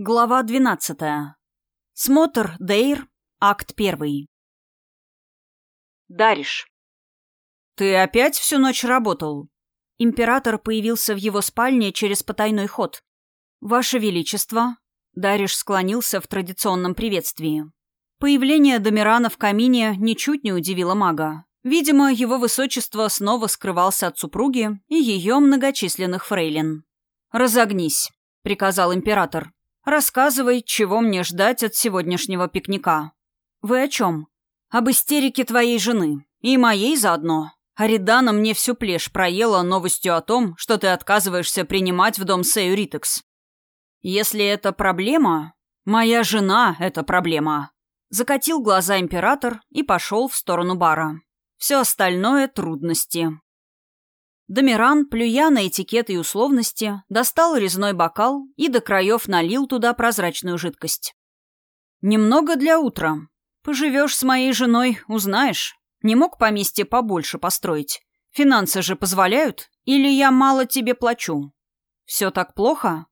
Глава 12. Смотр Дейр, акт 1. Дариш. «Ты опять всю ночь работал?» Император появился в его спальне через потайной ход. «Ваше Величество!» Дариш склонился в традиционном приветствии. Появление Домирана в камине ничуть не удивило мага. Видимо, его высочество снова скрывался от супруги и ее многочисленных фрейлин. «Разогнись», — приказал император. «Рассказывай, чего мне ждать от сегодняшнего пикника». «Вы о чем?» «Об истерике твоей жены. И моей заодно. Аридана мне всю плешь проела новостью о том, что ты отказываешься принимать в дом Сею Ритекс. Если это проблема, моя жена — это проблема». Закатил глаза император и пошел в сторону бара. Все остальное — трудности. Домиран, плюя на этикеты и условности, достал резной бокал и до краев налил туда прозрачную жидкость. «Немного для утра. Поживешь с моей женой, узнаешь. Не мог поместье побольше построить. Финансы же позволяют? Или я мало тебе плачу? Все так плохо?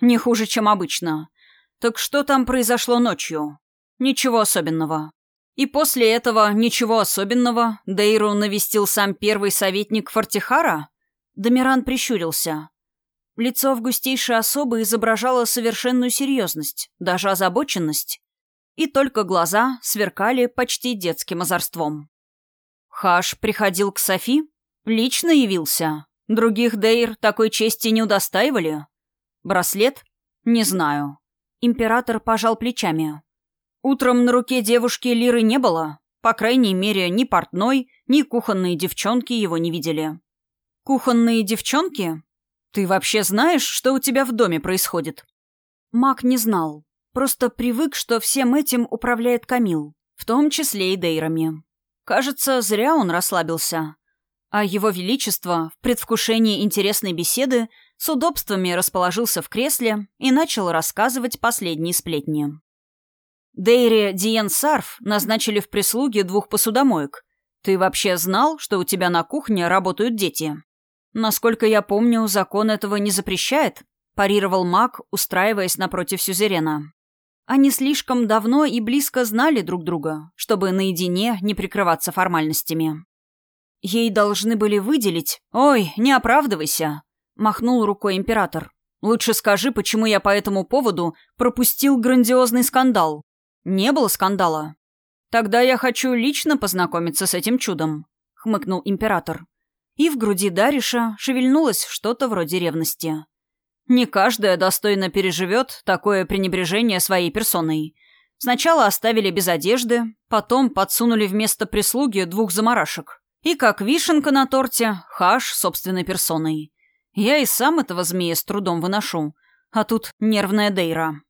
Не хуже, чем обычно. Так что там произошло ночью? Ничего особенного. И после этого ничего особенного Дейру навестил сам первый советник Фортихара? Домиран прищурился. Лицо в густейшей особы изображало совершенную серьезность, даже озабоченность. И только глаза сверкали почти детским озорством. Хаш приходил к Софи? Лично явился? Других Дейр такой чести не удостаивали? Браслет? Не знаю. Император пожал плечами. Утром на руке девушки Лиры не было. По крайней мере, ни портной, ни кухонные девчонки его не видели. «Кухонные девчонки? Ты вообще знаешь, что у тебя в доме происходит?» Мак не знал. Просто привык, что всем этим управляет Камил, в том числе и Дейрами. Кажется, зря он расслабился. А его величество, в предвкушении интересной беседы, с удобствами расположился в кресле и начал рассказывать последние сплетни. Дейри Диен Сарф назначили в прислуге двух посудомоек. Ты вообще знал, что у тебя на кухне работают дети? Насколько я помню, закон этого не запрещает, парировал маг, устраиваясь напротив сюзерена. Они слишком давно и близко знали друг друга, чтобы наедине не прикрываться формальностями. Ей должны были выделить... Ой, не оправдывайся, махнул рукой император. Лучше скажи, почему я по этому поводу пропустил грандиозный скандал. «Не было скандала?» «Тогда я хочу лично познакомиться с этим чудом», — хмыкнул император. И в груди Дариша шевельнулось что-то вроде ревности. «Не каждая достойно переживет такое пренебрежение своей персоной. Сначала оставили без одежды, потом подсунули вместо прислуги двух заморашек. И как вишенка на торте, хаш собственной персоной. Я и сам этого змея с трудом выношу, а тут нервная Дейра.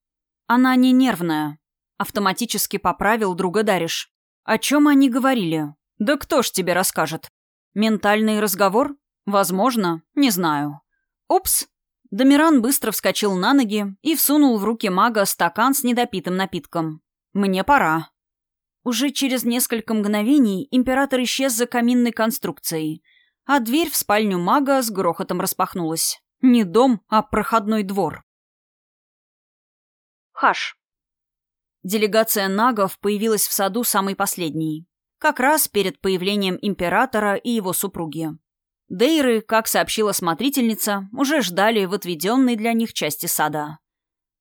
Она не нервная, Автоматически поправил друга Дариш. О чем они говорили? Да кто ж тебе расскажет? Ментальный разговор? Возможно, не знаю. Упс. Домиран быстро вскочил на ноги и всунул в руки мага стакан с недопитым напитком. Мне пора. Уже через несколько мгновений император исчез за каминной конструкцией, а дверь в спальню мага с грохотом распахнулась. Не дом, а проходной двор. Хаш. Делегация нагов появилась в саду самой последней. Как раз перед появлением императора и его супруги. Дейры, как сообщила смотрительница, уже ждали в отведенной для них части сада.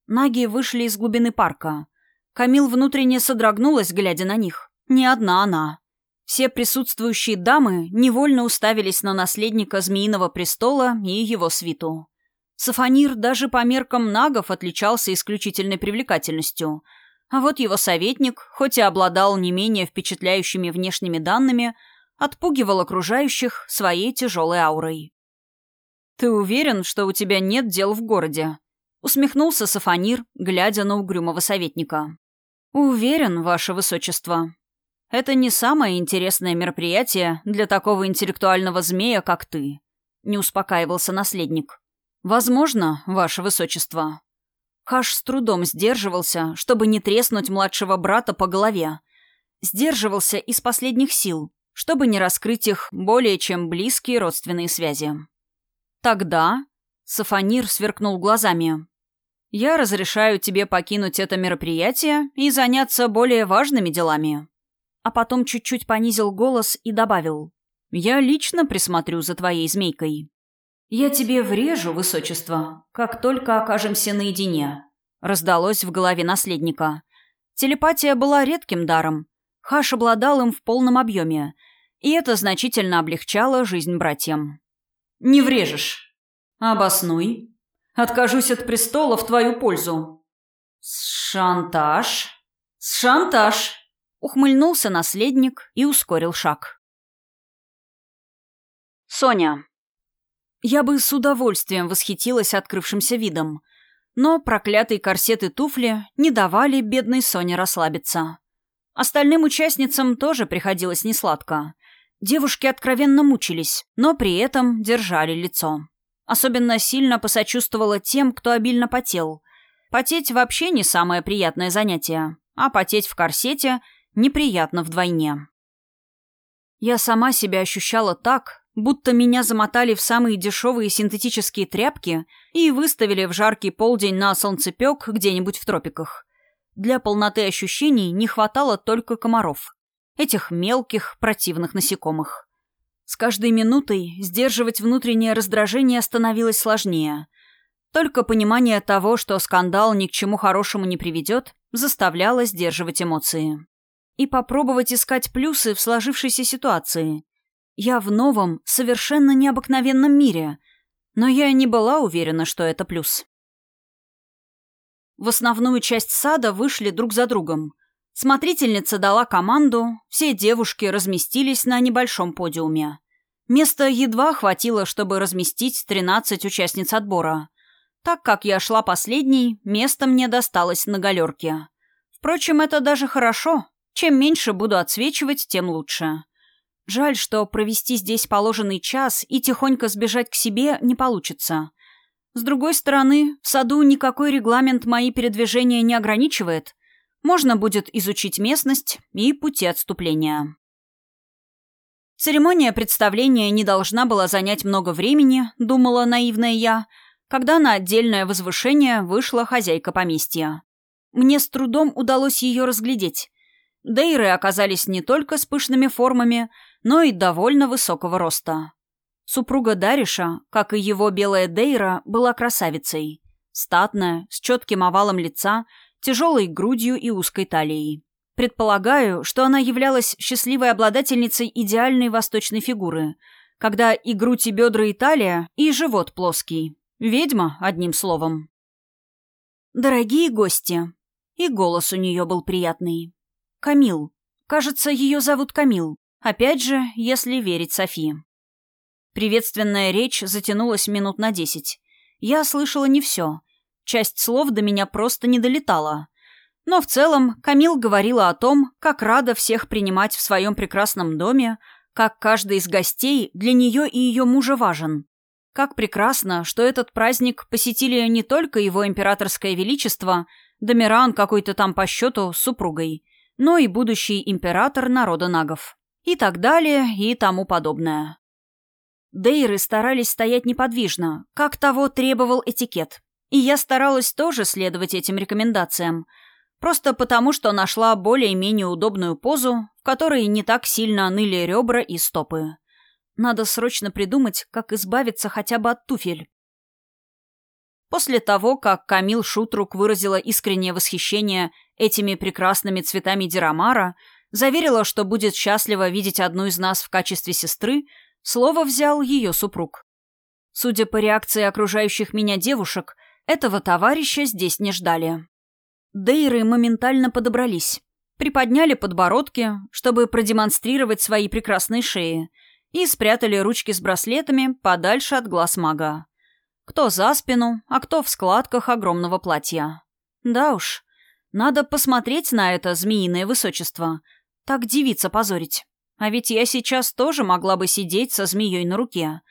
Наги вышли из глубины парка. Камил внутренне содрогнулась, глядя на них. Не одна она. Все присутствующие дамы невольно уставились на наследника Змеиного престола и его свиту. Сафонир даже по меркам нагов отличался исключительной привлекательностью – а вот его советник, хоть и обладал не менее впечатляющими внешними данными, отпугивал окружающих своей тяжелой аурой. «Ты уверен, что у тебя нет дел в городе?» — усмехнулся Сафонир, глядя на угрюмого советника. «Уверен, ваше высочество. Это не самое интересное мероприятие для такого интеллектуального змея, как ты», — не успокаивался наследник. «Возможно, ваше высочество». Хаш с трудом сдерживался, чтобы не треснуть младшего брата по голове. Сдерживался из последних сил, чтобы не раскрыть их более чем близкие родственные связи. Тогда Сафонир сверкнул глазами. я разрешаю тебе покинуть это мероприятие и заняться более важными делами». А потом чуть-чуть понизил голос и добавил. «Я лично присмотрю за твоей змейкой». «Я тебе врежу, высочество, как только окажемся наедине», — раздалось в голове наследника. Телепатия была редким даром. Хаш обладал им в полном объеме, и это значительно облегчало жизнь братьям. «Не врежешь». «Обоснуй», Откажусь от престола в твою пользу». «Шантаж? Шантаж!» Ухмыльнулся наследник и ускорил шаг. Соня. Я бы с удовольствием восхитилась открывшимся видом, но проклятые корсеты туфли не давали бедной Соне расслабиться. Остальным участницам тоже приходилось несладко. Девушки откровенно мучились, но при этом держали лицо. Особенно сильно посочувствовала тем, кто обильно потел. Потеть вообще не самое приятное занятие, а потеть в корсете неприятно вдвойне. Я сама себя ощущала так, будто меня замотали в самые дешевые синтетические тряпки и выставили в жаркий полдень на солнцепек где-нибудь в тропиках. Для полноты ощущений не хватало только комаров. Этих мелких, противных насекомых. С каждой минутой сдерживать внутреннее раздражение становилось сложнее. Только понимание того, что скандал ни к чему хорошему не приведет, заставляло сдерживать эмоции. И попробовать искать плюсы в сложившейся ситуации. Я в новом, совершенно необыкновенном мире, но я не была уверена, что это плюс. В основную часть сада вышли друг за другом. Смотрительница дала команду, все девушки разместились на небольшом подиуме. Места едва хватило, чтобы разместить 13 участниц отбора. Так как я шла последней, место мне досталось на галерке. Впрочем, это даже хорошо. Чем меньше буду отсвечивать, тем лучше. Жаль, что провести здесь положенный час и тихонько сбежать к себе не получится. С другой стороны, в саду никакой регламент мои передвижения не ограничивает. Можно будет изучить местность и пути отступления. Церемония представления не должна была занять много времени, думала наивная я, когда на отдельное возвышение вышла хозяйка поместья. Мне с трудом удалось ее разглядеть. Дейры оказались не только с пышными формами, но и довольно высокого роста. Супруга Дариша, как и его белая Дейра, была красавицей. Статная, с четким овалом лица, тяжелой грудью и узкой талией. Предполагаю, что она являлась счастливой обладательницей идеальной восточной фигуры, когда и грудь, и бедра, и талия, и живот плоский. Ведьма, одним словом. «Дорогие гости!» И голос у нее был приятный. «Камил. Кажется, ее зовут Камил. Опять же, если верить Софи». Приветственная речь затянулась минут на десять. Я слышала не все. Часть слов до меня просто не долетала. Но в целом Камил говорила о том, как рада всех принимать в своем прекрасном доме, как каждый из гостей для нее и ее мужа важен. Как прекрасно, что этот праздник посетили не только его императорское величество, Домиран какой-то там по счету с супругой, но и будущий император народа нагов. И так далее, и тому подобное. Дейры старались стоять неподвижно, как того требовал этикет. И я старалась тоже следовать этим рекомендациям – Просто потому, что нашла более-менее удобную позу, в которой не так сильно ныли ребра и стопы. Надо срочно придумать, как избавиться хотя бы от туфель. После того, как Камил Шутрук выразила искреннее восхищение этими прекрасными цветами Дирамара, заверила, что будет счастлива видеть одну из нас в качестве сестры, слово взял ее супруг. Судя по реакции окружающих меня девушек, этого товарища здесь не ждали. Дейры моментально подобрались, приподняли подбородки, чтобы продемонстрировать свои прекрасные шеи, и спрятали ручки с браслетами подальше от глаз мага. Кто за спину, а кто в складках огромного платья. Да уж, надо посмотреть на это змеиное высочество. Так девица позорить. А ведь я сейчас тоже могла бы сидеть со змеей на руке.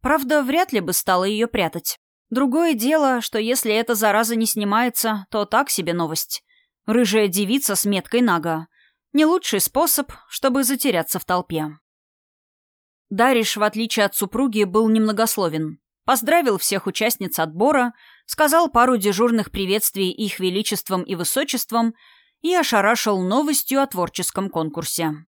Правда, вряд ли бы стала ее прятать. Другое дело, что если эта зараза не снимается, то так себе новость. Рыжая девица с меткой нага. Не лучший способ, чтобы затеряться в толпе. Дариш, в отличие от супруги, был немногословен. Поздравил всех участниц отбора, сказал пару дежурных приветствий их величеством и высочеством и ошарашил новостью о творческом конкурсе.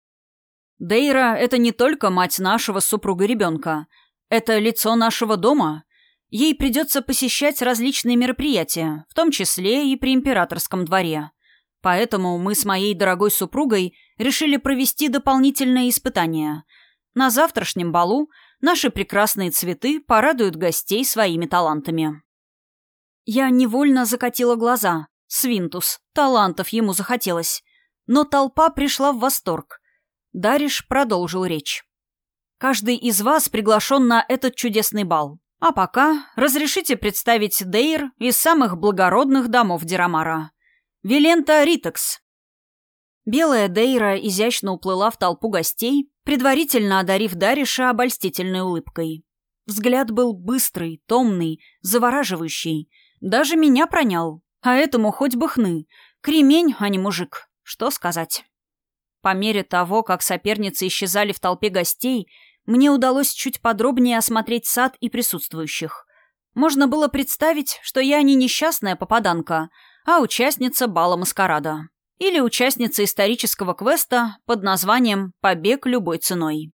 Дейра — это не только мать нашего супруга ребенка, это лицо нашего дома. Ей придется посещать различные мероприятия, в том числе и при императорском дворе. Поэтому мы с моей дорогой супругой решили провести дополнительное испытание. На завтрашнем балу наши прекрасные цветы порадуют гостей своими талантами. Я невольно закатила глаза. Свинтус. Талантов ему захотелось. Но толпа пришла в восторг. Дариш продолжил речь. «Каждый из вас приглашен на этот чудесный бал. А пока разрешите представить Дейр из самых благородных домов Дирамара. Вилента Ритекс». Белая Дейра изящно уплыла в толпу гостей, предварительно одарив Дариша обольстительной улыбкой. Взгляд был быстрый, томный, завораживающий. Даже меня пронял. А этому хоть бы хны. Кремень, а не мужик. Что сказать? По мере того, как соперницы исчезали в толпе гостей, мне удалось чуть подробнее осмотреть сад и присутствующих. Можно было представить, что я не несчастная попаданка, а участница бала маскарада. Или участница исторического квеста под названием «Побег любой ценой».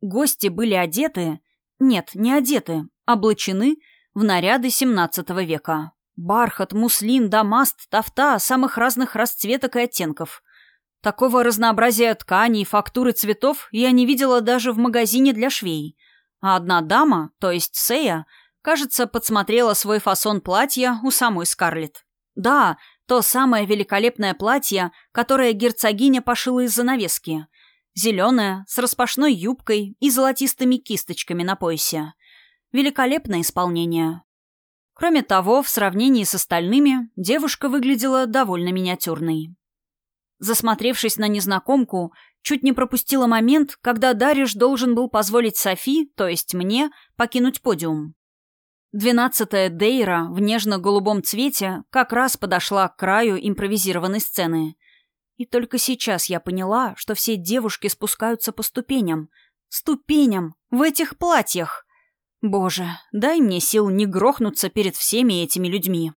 Гости были одеты... Нет, не одеты, облачены в наряды XVII века. Бархат, муслин, дамаст, тафта самых разных расцветок и оттенков. Такого разнообразия тканей, фактуры цветов я не видела даже в магазине для швей. А одна дама, то есть Сея, кажется, подсмотрела свой фасон платья у самой Скарлетт. Да, то самое великолепное платье, которое герцогиня пошила из занавески. Зеленое, с распашной юбкой и золотистыми кисточками на поясе. Великолепное исполнение. Кроме того, в сравнении с остальными, девушка выглядела довольно миниатюрной. Засмотревшись на незнакомку, чуть не пропустила момент, когда Дариш должен был позволить Софи, то есть мне, покинуть подиум. Двенадцатая Дейра в нежно-голубом цвете как раз подошла к краю импровизированной сцены. И только сейчас я поняла, что все девушки спускаются по ступеням. Ступеням! В этих платьях! Боже, дай мне сил не грохнуться перед всеми этими людьми.